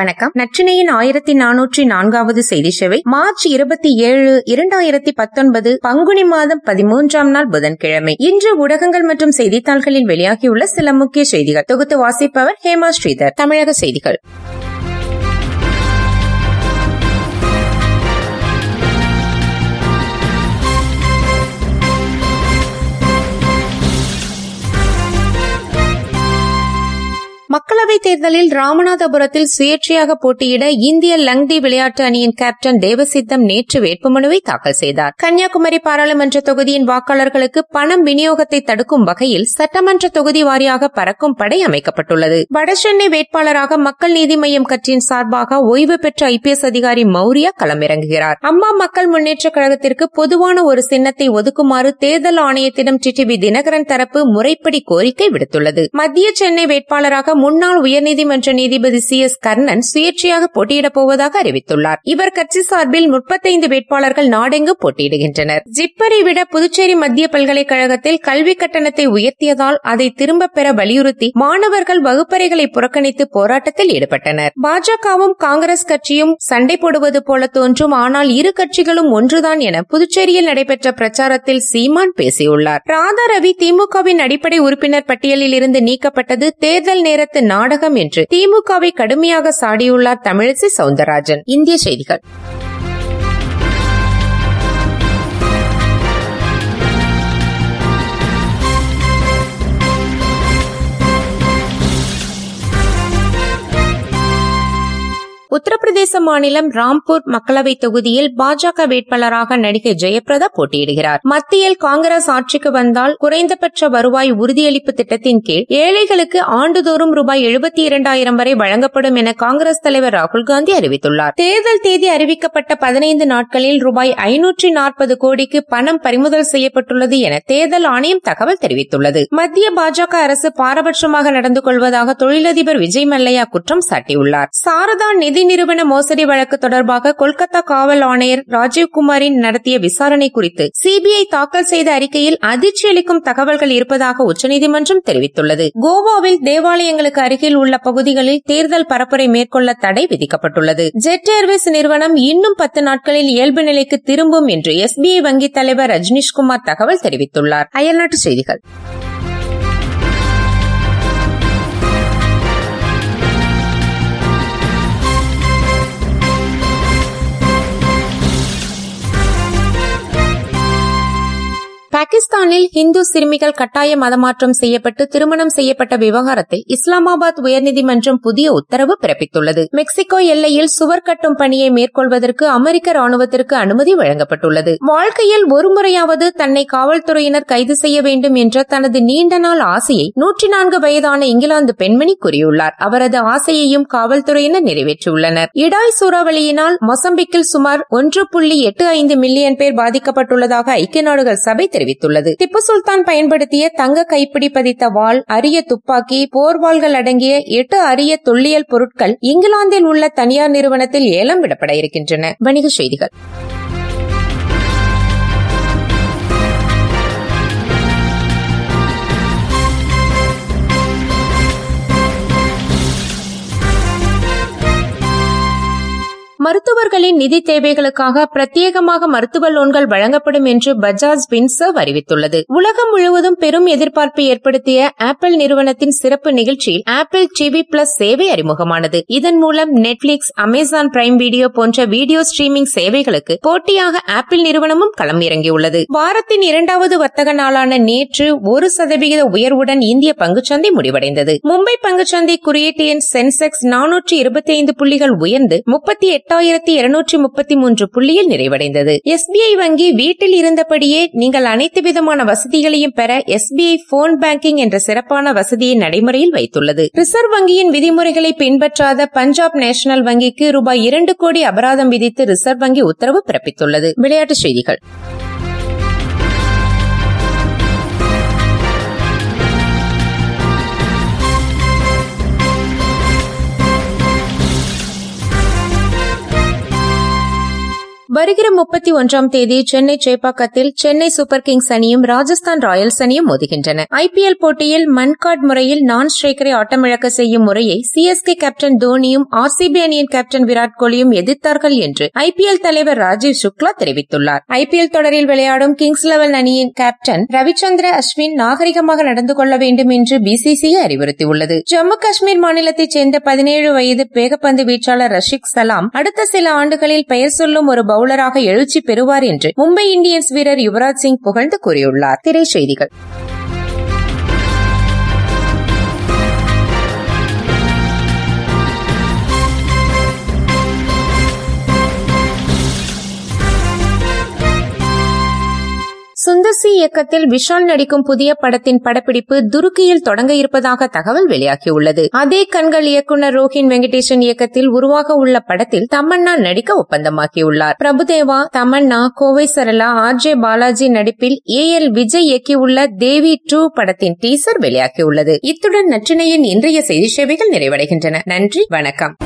வணக்கம். நற்றினையின் ஆயிரத்தி நானூற்றி நான்காவது செய்தி சேவை மார்ச் இருபத்தி ஏழு இரண்டாயிரத்தி பத்தொன்பது பங்குனி மாதம் பதிமூன்றாம் நாள் புதன்கிழமை. இன்று ஊடகங்கள் மற்றும் செய்தித்தாள்களில் வெளியாகியுள்ள சில முக்கிய செய்திகள். தொகுத்து வாசிப்பவர் ஹேமா ஸ்ரீதர். தமிழக செய்திகள். மக்களவைத் தேர்தலில் ராமநாதபுரத்தில் சுயேட்சையாக போட்டியிட இந்திய லங்டி விளையாட்டு அணியின் கேப்டன் தேவசித்தம் நேற்று வேட்புமனுவை தாக்கல் செய்தார். கன்னியாகுமரி பாராளுமன்ற தொகுதியின் வாக்காளர்களுக்கு பணம் விநியோகத்தை தடுக்கும் வகையில் சட்டமன்ற தொகுதி வாரியாக பறக்கும் படை அமைக்கப்பட்டுள்ளது. வடசென்னை வேட்பாளராக மக்கள் நீதி மய்யம் கட்சியின் சார்பாக ஓய்வு பெற்ற ஐபிஎஸ் அதிகாரி மௌரியா களமிறங்குகிறார். அம்மா மக்கள் முன்னேற்ற கழகத்திற்கு பொதுவான ஒரு சின்னத்தை ஒதுக்குமாறு தேர்தல் ஆணையத்திடம் டிடிவி தினகரன் தரப்பு முறைப்படி கோரிக்கை விடுத்துள்ளது. மத்திய சென்னை வேட்பாளராக முன்னாள் உயர்நீதிமன்ற நீதிபதி சி. எஸ். கர்ணன் சுயேட்சையாக போட்டியிடப் போவதாக அறிவித்துள்ளார். இவர் கட்சி சார்பில் முப்பத்தைந்து வேட்பாளர்கள் நாடெங்கு போட்டியிடுகின்றனர். ஜிப்பரை விட புதுச்சேரி மத்திய பல்கலைக்கழகத்தில் கல்வி கட்டணத்தை உயர்த்தியதால் அதை திரும்பப் பெற வலியுறுத்தி மாணவர்கள் வகுப்பறைகளை புறக்கணித்து போராட்டத்தில் ஈடுபட்டனர். பாஜகவும் காங்கிரஸ் கட்சியும் சண்டை போடுவது போல தோன்றும் ஆனால் இரு கட்சிகளும் ஒன்றுதான் என புதுச்சேரியில் நடைபெற்ற பிரச்சாரத்தில் சீமான் பேசியுள்ளார். ராதா ரவி திமுகவின் அடிப்படை உறுப்பினர் பட்டியலில் இருந்து நீக்கப்பட்டது தேர்தல் நேரத்தில் நேரத்து நாடகம் என்று திமுகவை கடுமையாக சாடியுள்ளார் தமிழிசை சவுந்தரராஜன். இந்திய செய்திகள். உத்தரப்பிரதேச மாநிலம் ராம்பூர் மக்களவை தொகுதியில் பாஜக வேட்பாளராக நடிகை ஜெயபிரதா போட்டியிடுகிறார். மத்தியில் காங்கிரஸ் ஆட்சிக்கு வந்தால் குறைந்தபட்ச வருவாய் உறுதியளிப்பு திட்டத்தின் கீழ் ஏழைகளுக்கு ஆண்டுதோறும் ரூபாய் எழுபத்தி இரண்டாயிரம் வரை வழங்கப்படும் என காங்கிரஸ் தலைவர் ராகுல் காந்தி அறிவித்துள்ளார். தேர்தல் தேதி அறிவிக்கப்பட்ட பதினைந்து நாட்களில் ரூபாய் ஐநூற்றி நாற்பது கோடிக்கு பணம் பறிமுதல் செய்யப்பட்டுள்ளது என தேர்தல் ஆணையம் தகவல் தெரிவித்துள்ளது. மத்திய பாஜக அரசு பாரபட்சமாக நடந்து கொள்வதாக தொழிலதிபர் விஜய் மல்லையா குற்றம் சாட்டியுள்ளார். சாரதா நிதி நிதி நிறுவன மோசடி வழக்கு தொடர்பாக கொல்கத்தா காவல் ஆணையர் ராஜீவ்குமாரின் நடத்திய விசாரணை குறித்து சிபிஐ தாக்கல் செய்த அறிக்கையில் அதிர்ச்சி அளிக்கும் தகவல்கள் இருப்பதாக உச்சநீதிமன்றம் தெரிவித்துள்ளது. கோவாவில் தேவாலயங்களுக்கு அருகில் உள்ள பகுதிகளில் தேர்தல் பரப்புரை மேற்கொள்ள தடை விதிக்கப்பட்டுள்ளது. ஜெட் ஏர்வேஸ் நிறுவனம் இன்னும் பத்து நாட்களில் இயல்பு நிலைக்கு திரும்பும் என்று எஸ்பிஐ வங்கித் தலைவர் ரஜினிஷ்குமார் தகவல் தெரிவித்துள்ளார். அயல்நாட்டு செய்திகள். ஈரானில் ஹிந்து சிறுமிகள் கட்டாய மதமாற்றம் செய்யப்பட்டு திருமணம் செய்யப்பட்ட விவகாரத்தில் இஸ்லாமாபாத் உயர்நீதிமன்றம் புதிய உத்தரவு பிறப்பித்துள்ளது. மெக்சிகோ எல்லையில் சுவர் கட்டும் பணியை மேற்கொள்வதற்கு அமெரிக்க ராணுவத்திற்கு அனுமதி வழங்கப்பட்டுள்ளது. வாழ்க்கையில் ஒருமுறையாவது தன்னை காவல்துறையினர் கைது செய்ய வேண்டும் என்ற தனது நீண்ட நாள் ஆசையை நூற்றி நான்கு வயதான இங்கிலாந்து பெண்மணி கூறியுள்ளார். அவரது ஆசையையும் காவல்துறையினர் நிறைவேற்றியுள்ளனர். இடாய் சூறாவளியினால் மொசம்பிக்கில் சுமார் ஒன்று புள்ளி எட்டு ஐந்து மில்லியன் பேர் பாதிக்கப்பட்டுள்ளதாக ஐக்கிய நாடுகள் சபை தெரிவித்துள்ளது. திப்பு சுல்தான் பயன்படுத்திய தங்க கைப்பிடி பதித்த வாள் அரிய துப்பாக்கி போர்வாள்கள் அடங்கிய எட்டு அரிய தொல்லியல் பொருட்கள் இங்கிலாந்தில் உள்ள தனியார் நிறுவனத்தில் ஏலம் விடப்பட இருக்கின்றன. வணிக செய்திகள். மருத்துவர்களின் நிதி தேவைகளுக்காக பிரத்யேகமாக மருத்துவ லோன்கள் வழங்கப்படும் என்று பஜாஜ் பின்சர்வ் அறிவித்துள்ளது. உலகம் முழுவதும் பெரும் எதிர்பார்ப்பை ஏற்படுத்திய ஆப்பிள் நிறுவனத்தின் சிறப்பு நிகழ்ச்சியில் ஆப்பிள் டிவி பிளஸ் சேவை அறிமுகமானது. இதன் மூலம் நெட்ஃபிளிக்ஸ் அமேசான் பிரைம் வீடியோ போன்ற வீடியோ ஸ்ட்ரீமிங் சேவைகளுக்கு போட்டியாக ஆப்பிள் நிறுவனமும் களம் இறங்கியுள்ளது. வாரத்தின் இரண்டாவது வர்த்தக நாளான நேற்று ஒரு சதவிகித உயர்வுடன் இந்திய பங்குச்சந்தை முடிவடைந்தது. மும்பை பங்குச்சந்தை குறியீட்டு எண் சென்செக்ஸ் நானூற்றி இருபத்தி ஐந்து புள்ளிகள் உயர்ந்து முப்பத்தி எட்டு எட்டாயிரத்தி இருநூற்றி முப்பத்தி மூன்று புள்ளியில் நிறைவடைந்தது. எஸ்பிஐ வங்கி வீட்டில் இருந்தபடியே நீங்கள் அனைத்து விதமான வசதிகளையும் பெற எஸ்பிஐ போன் பேங்கிங் என்ற சிறப்பான வசதியை நடைமுறையில் வைத்துள்ளது. ரிசர்வ் வங்கியின் விதிமுறைகளை பின்பற்றாத பஞ்சாப் நேஷனல் வங்கிக்கு ரூபாய் இரண்டு கோடி அபராதம் விதித்து ரிசர்வ் வங்கி உத்தரவு பிறப்பித்துள்ளது. விளையாட்டுச் செய்திகள். வருகிற முப்பத்தி ஒன்றாம் தேதி சென்னை சேப்பாக்கத்தில் சென்னை சூப்பர் கிங்ஸ் அணியும் ராஜஸ்தான் ராயல்ஸ் அணியும் மோதுகின்றன. ஐபிஎல் போட்டியில் மன்கார்ட் முறையில் நான் ஸ்ட்ரைக்கரை ஆட்டமிழக்க செய்யும் முறையை சிஎஸ்கே கேப்டன் தோனியும் ஆர்சிபி அணியின் கேப்டன் விராட் கோலியும் எதிர்த்தார்கள் என்று ஐபிஎல் தலைவர் ராஜீவ் சுக்லா தெரிவித்துள்ளார். ஐபிஎல் தொடரில் விளையாடும் கிங்ஸ் லெவல் அணியின் கேப்டன் ரவிச்சந்திர அஸ்வின் நாகரிகமாக நடந்து கொள்ள வேண்டும் என்று பிசிசிஐ அறிவுறுத்தியுள்ளது. ஜம்மு காஷ்மீர் மாநிலத்தைச் சேர்ந்த பதினேழு வயது பேகப்பந்து வீச்சாளர் ரஷிக் சலாம் அடுத்த சில ஆண்டுகளில் பெயர் சொல்லும் ஒரு பவுலராக எழுச்சி பெறுவார் என்று மும்பை இந்தியன்ஸ் வீரர் யுவராஜ் சிங் புகழ்ந்து கூறியுள்ளார். திரைச்செய்திகள். சுந்தர்சி இயக்கத்தில் விஷால் நடிக்கும் புதிய படத்தின் படப்பிடிப்பு துருக்கியில் தொடங்க இருப்பதாக தகவல் வெளியாகியுள்ளது. அதே கண்கள் இயக்குநர் ரோஹின் வெங்கடேசன் இயக்கத்தில் உருவாக உள்ள படத்தில் தமன்னா நடிக்க ஒப்பந்தமாக்கியுள்ளார். பிரபுதேவா தமன்னா கோவை சரளா ஆர் ஜே பாலாஜி நடிப்பில் ஏ எல் விஜய் இயக்கியுள்ள தேவி டூ படத்தின் டீசர் வெளியாகியுள்ளது. இத்துடன் நற்றினையின் இன்றைய செய்தி சேவைகள் நிறைவடைகின்றன. நன்றி வணக்கம்.